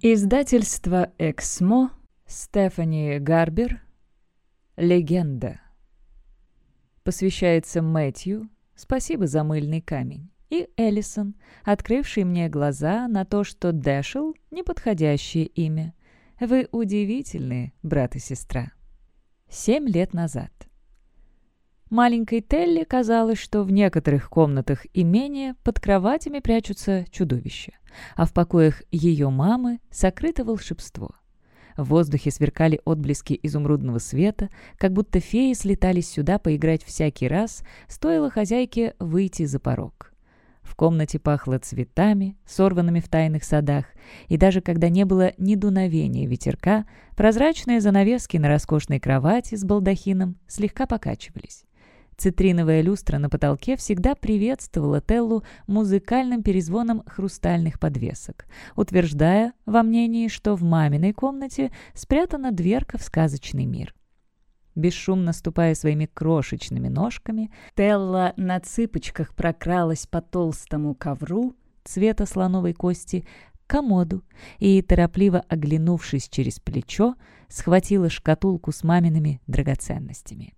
Издательство «Эксмо» Стефани Гарбер «Легенда» посвящается Мэтью «Спасибо за мыльный камень» и Эллисон, открывший мне глаза на то, что Дэшел — неподходящее имя. Вы удивительные, брат и сестра. Семь лет назад. Маленькой Телли казалось, что в некоторых комнатах имения под кроватями прячутся чудовища, а в покоях ее мамы сокрыто волшебство. В воздухе сверкали отблески изумрудного света, как будто феи слетались сюда поиграть всякий раз, стоило хозяйке выйти за порог. В комнате пахло цветами, сорванными в тайных садах, и даже когда не было ни дуновения ветерка, прозрачные занавески на роскошной кровати с балдахином слегка покачивались. Цитриновая люстра на потолке всегда приветствовала Теллу музыкальным перезвоном хрустальных подвесок, утверждая во мнении, что в маминой комнате спрятана дверка в сказочный мир. Бесшумно ступая своими крошечными ножками, Телла на цыпочках прокралась по толстому ковру цвета слоновой кости к комоду и, торопливо оглянувшись через плечо, схватила шкатулку с мамиными драгоценностями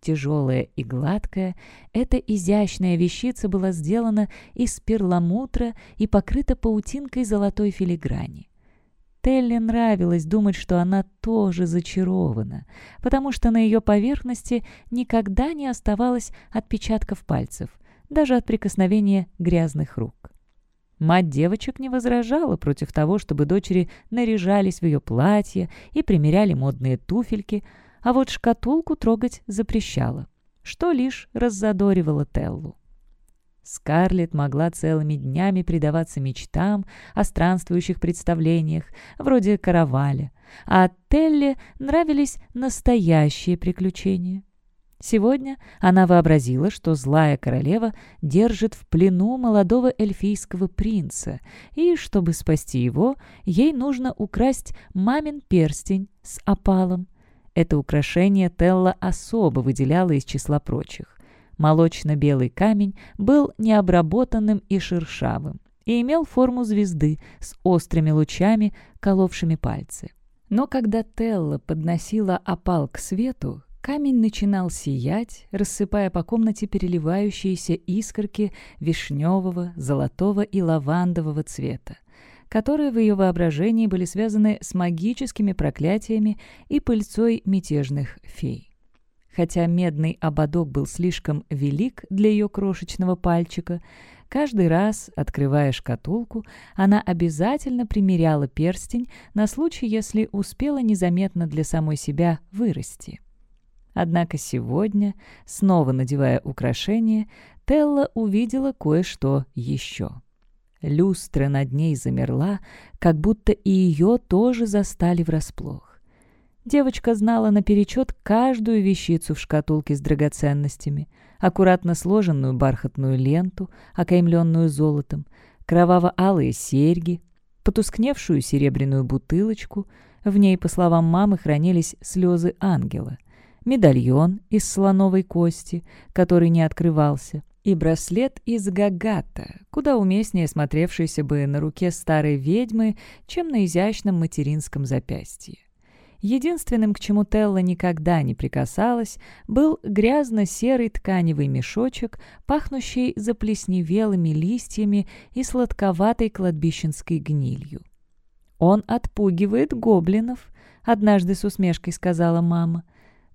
тяжелая и гладкая, эта изящная вещица была сделана из перламутра и покрыта паутинкой золотой филиграни. Телли нравилось думать, что она тоже зачарована, потому что на ее поверхности никогда не оставалось отпечатков пальцев, даже от прикосновения грязных рук. Мать девочек не возражала против того, чтобы дочери наряжались в ее платье и примеряли модные туфельки – а вот шкатулку трогать запрещала, что лишь раззадоривало Теллу. Скарлетт могла целыми днями предаваться мечтам о странствующих представлениях, вроде караваля, а Телле нравились настоящие приключения. Сегодня она вообразила, что злая королева держит в плену молодого эльфийского принца, и, чтобы спасти его, ей нужно украсть мамин перстень с опалом, это украшение Телла особо выделяло из числа прочих. Молочно-белый камень был необработанным и шершавым и имел форму звезды с острыми лучами, коловшими пальцы. Но когда Телла подносила опал к свету, камень начинал сиять, рассыпая по комнате переливающиеся искорки вишневого, золотого и лавандового цвета которые в ее воображении были связаны с магическими проклятиями и пыльцой мятежных фей. Хотя медный ободок был слишком велик для ее крошечного пальчика, каждый раз, открывая шкатулку, она обязательно примеряла перстень на случай, если успела незаметно для самой себя вырасти. Однако сегодня, снова надевая украшение, Телла увидела кое-что еще. Люстра над ней замерла, как будто и ее тоже застали врасплох. Девочка знала наперечет каждую вещицу в шкатулке с драгоценностями, аккуратно сложенную бархатную ленту, окаймленную золотом, кроваво-алые серьги, потускневшую серебряную бутылочку, в ней, по словам мамы, хранились слезы ангела, медальон из слоновой кости, который не открывался — и браслет из гагата, куда уместнее смотревшийся бы на руке старой ведьмы, чем на изящном материнском запястье. Единственным, к чему Телла никогда не прикасалась, был грязно-серый тканевый мешочек, пахнущий заплесневелыми листьями и сладковатой кладбищенской гнилью. «Он отпугивает гоблинов», — однажды с усмешкой сказала мама.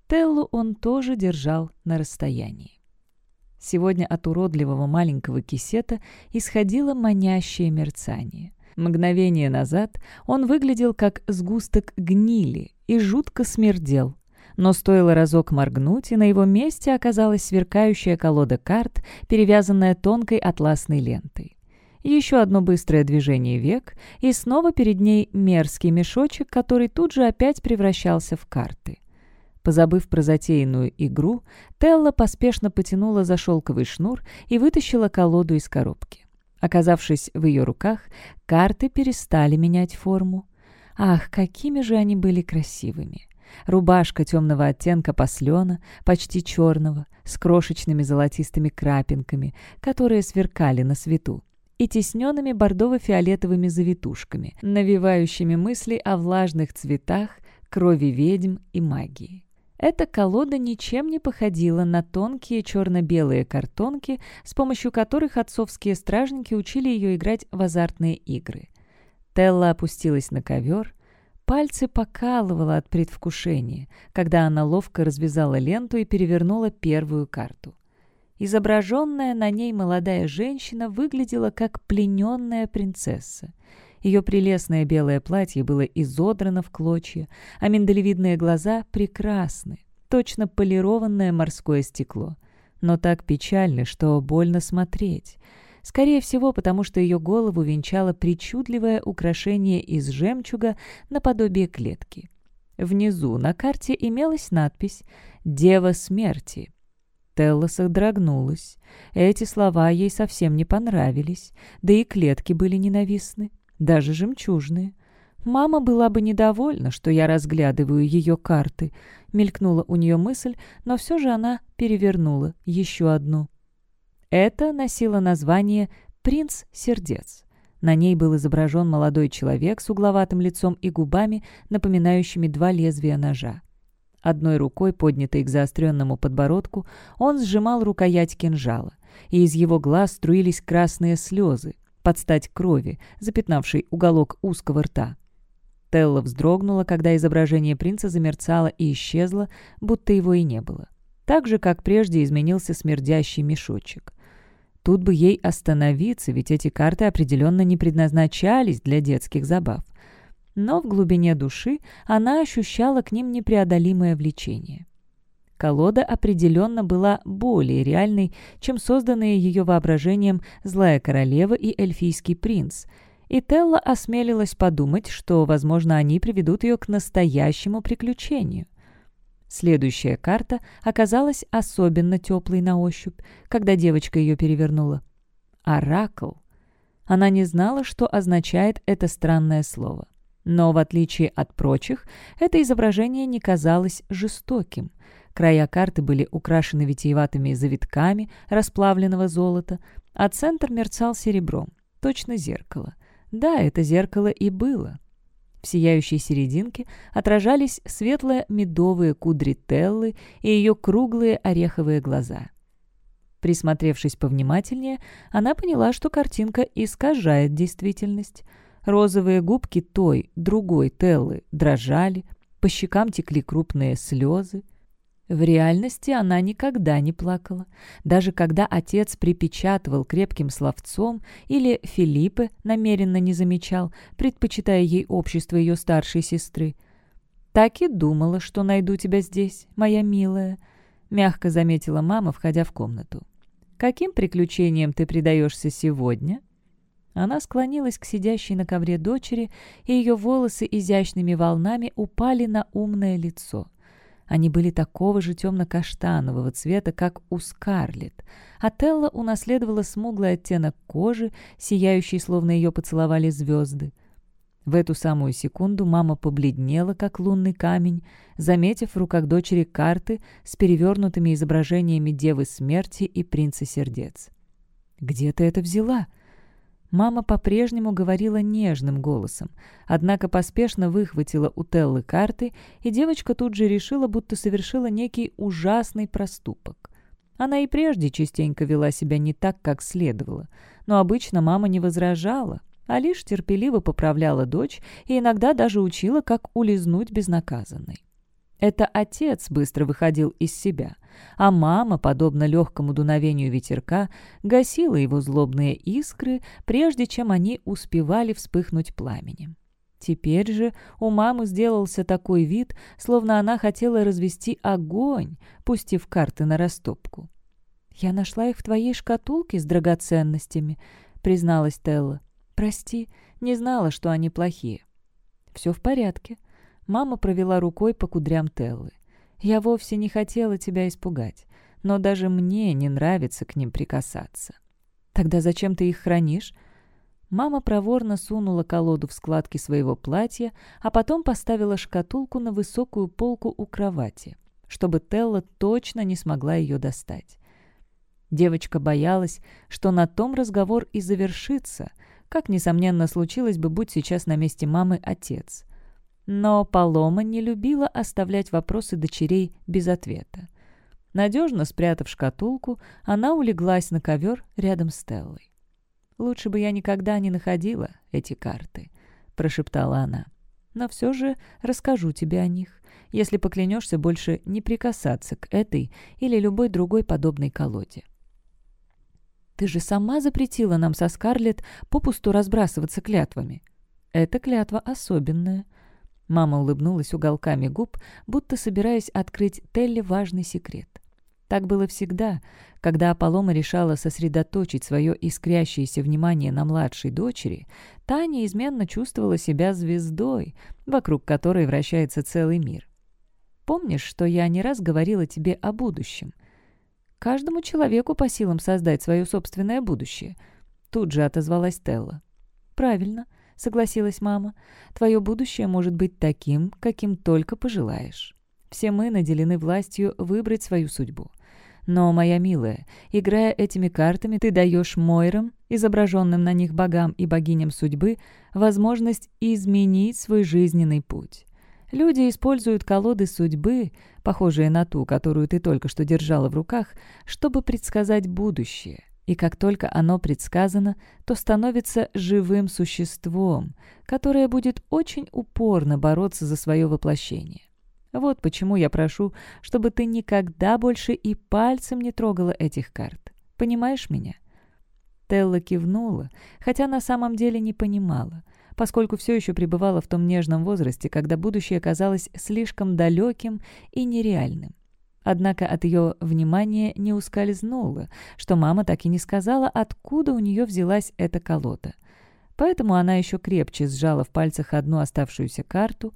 Теллу он тоже держал на расстоянии. Сегодня от уродливого маленького кисета исходило манящее мерцание. Мгновение назад он выглядел как сгусток гнили и жутко смердел. Но стоило разок моргнуть, и на его месте оказалась сверкающая колода карт, перевязанная тонкой атласной лентой. Еще одно быстрое движение век, и снова перед ней мерзкий мешочек, который тут же опять превращался в карты. Позабыв про затеянную игру, Телла поспешно потянула за шелковый шнур и вытащила колоду из коробки. Оказавшись в ее руках, карты перестали менять форму. Ах, какими же они были красивыми! Рубашка темного оттенка послена, почти черного, с крошечными золотистыми крапинками, которые сверкали на свету, и тесненными бордово-фиолетовыми завитушками, навевающими мысли о влажных цветах, крови ведьм и магии. Эта колода ничем не походила на тонкие черно-белые картонки, с помощью которых отцовские стражники учили ее играть в азартные игры. Телла опустилась на ковер. Пальцы покалывала от предвкушения, когда она ловко развязала ленту и перевернула первую карту. Изображенная на ней молодая женщина выглядела как плененная принцесса. Ее прелестное белое платье было изодрано в клочья, а миндалевидные глаза прекрасны, точно полированное морское стекло. Но так печально, что больно смотреть. Скорее всего, потому что ее голову венчало причудливое украшение из жемчуга наподобие клетки. Внизу на карте имелась надпись «Дева смерти». Телла содрогнулась. Эти слова ей совсем не понравились, да и клетки были ненавистны даже жемчужные. Мама была бы недовольна, что я разглядываю ее карты. Мелькнула у нее мысль, но все же она перевернула еще одну. Это носило название «Принц сердец». На ней был изображен молодой человек с угловатым лицом и губами, напоминающими два лезвия ножа. Одной рукой, поднятой к заостренному подбородку, он сжимал рукоять кинжала, и из его глаз струились красные слезы под стать крови, запятнавшей уголок узкого рта. Телла вздрогнула, когда изображение принца замерцало и исчезло, будто его и не было. Так же, как прежде, изменился смердящий мешочек. Тут бы ей остановиться, ведь эти карты определенно не предназначались для детских забав. Но в глубине души она ощущала к ним непреодолимое влечение колода определенно была более реальной, чем созданные ее воображением «Злая королева» и «Эльфийский принц», и Телла осмелилась подумать, что, возможно, они приведут ее к настоящему приключению. Следующая карта оказалась особенно теплой на ощупь, когда девочка ее перевернула. «Оракл». Она не знала, что означает это странное слово. Но, в отличие от прочих, это изображение не казалось жестоким — Края карты были украшены витиеватыми завитками расплавленного золота, а центр мерцал серебром, точно зеркало. Да, это зеркало и было. В сияющей серединке отражались светло-медовые кудри Теллы и ее круглые ореховые глаза. Присмотревшись повнимательнее, она поняла, что картинка искажает действительность. Розовые губки той, другой Теллы дрожали, по щекам текли крупные слезы. В реальности она никогда не плакала, даже когда отец припечатывал крепким словцом или Филиппе намеренно не замечал, предпочитая ей общество ее старшей сестры. «Так и думала, что найду тебя здесь, моя милая», — мягко заметила мама, входя в комнату. «Каким приключениям ты предаешься сегодня?» Она склонилась к сидящей на ковре дочери, и ее волосы изящными волнами упали на умное лицо — они были такого же темно-каштанового цвета, как у Скарлетт. Отелла унаследовала смуглый оттенок кожи, сияющий, словно ее поцеловали звезды. В эту самую секунду мама побледнела, как лунный камень, заметив в руках дочери карты с перевернутыми изображениями Девы Смерти и Принца Сердец. «Где ты это взяла?» Мама по-прежнему говорила нежным голосом, однако поспешно выхватила у Теллы карты, и девочка тут же решила, будто совершила некий ужасный проступок. Она и прежде частенько вела себя не так, как следовало, но обычно мама не возражала, а лишь терпеливо поправляла дочь и иногда даже учила, как улизнуть безнаказанной. Это отец быстро выходил из себя а мама, подобно легкому дуновению ветерка, гасила его злобные искры, прежде чем они успевали вспыхнуть пламенем. Теперь же у мамы сделался такой вид, словно она хотела развести огонь, пустив карты на растопку. «Я нашла их в твоей шкатулке с драгоценностями», — призналась Телла. «Прости, не знала, что они плохие». «Все в порядке». Мама провела рукой по кудрям Теллы. Я вовсе не хотела тебя испугать, но даже мне не нравится к ним прикасаться. Тогда зачем ты их хранишь? Мама проворно сунула колоду в складки своего платья, а потом поставила шкатулку на высокую полку у кровати, чтобы Телла точно не смогла ее достать. Девочка боялась, что на том разговор и завершится, как, несомненно, случилось бы, будь сейчас на месте мамы отец но Палома не любила оставлять вопросы дочерей без ответа. Надежно спрятав шкатулку, она улеглась на ковер рядом с Стеллой. «Лучше бы я никогда не находила эти карты», — прошептала она. «Но все же расскажу тебе о них, если поклянешься больше не прикасаться к этой или любой другой подобной колоде». «Ты же сама запретила нам со Скарлетт попусту разбрасываться клятвами». «Эта клятва особенная», Мама улыбнулась уголками губ, будто собираясь открыть Телли важный секрет. Так было всегда, когда Аполлома решала сосредоточить свое искрящееся внимание на младшей дочери, та неизменно чувствовала себя звездой, вокруг которой вращается целый мир. «Помнишь, что я не раз говорила тебе о будущем?» «Каждому человеку по силам создать свое собственное будущее», — тут же отозвалась Телла. «Правильно», — согласилась мама. «Твое будущее может быть таким, каким только пожелаешь. Все мы наделены властью выбрать свою судьбу. Но, моя милая, играя этими картами, ты даешь Мойрам, изображенным на них богам и богиням судьбы, возможность изменить свой жизненный путь». Люди используют колоды судьбы, похожие на ту, которую ты только что держала в руках, чтобы предсказать будущее. И как только оно предсказано, то становится живым существом, которое будет очень упорно бороться за свое воплощение. Вот почему я прошу, чтобы ты никогда больше и пальцем не трогала этих карт. Понимаешь меня?» Телла кивнула, хотя на самом деле не понимала, поскольку все еще пребывала в том нежном возрасте, когда будущее казалось слишком далеким и нереальным. Однако от ее внимания не ускользнуло, что мама так и не сказала, откуда у нее взялась эта колода. Поэтому она еще крепче сжала в пальцах одну оставшуюся карту.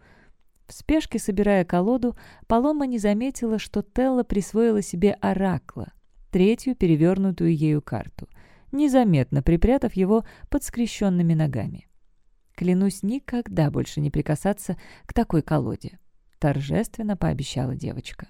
В спешке, собирая колоду, Палома не заметила, что Телла присвоила себе оракла, третью перевернутую ею карту, незаметно припрятав его под скрещенными ногами. «Клянусь никогда больше не прикасаться к такой колоде», — торжественно пообещала девочка.